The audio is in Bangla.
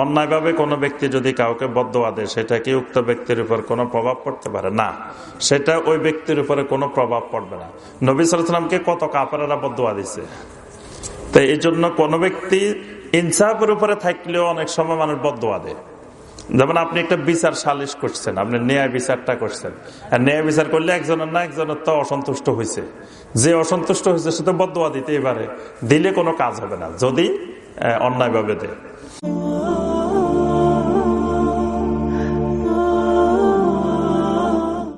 অন্যায়ভাবে কোনো ব্যক্তি যদি কাউকে বদোয়া দেয়, সেটা কি উক্ত ব্যক্তির উপর কোনো প্রভাব পড়তে পারে? না, সেটা ওই ব্যক্তির উপরে কোনো প্রভাব পড়বে না। নবী সালামকে কত কাপড়েরা বদ্ধ দিছে? তো এই জন্য কোনো ব্যক্তি ইনসাফের উপরে থাকলেও অনেক সময় মানুষ বদ্ধ দেয়। যেমন আপনি একটা বিচার সালিশ করছেন, আপনি ন্যায় বিচারটা করছেন। আর ন্যায় বিচার করলে একজনের না একজনের তো অসন্তুষ্ট হয়েছে যে অসন্তুষ্ট হয়েছে সে তো বদোয়া দিতে এবারে দিলে কোনো কাজ হবে না, যদি অন্যায় ভাবে দেয়।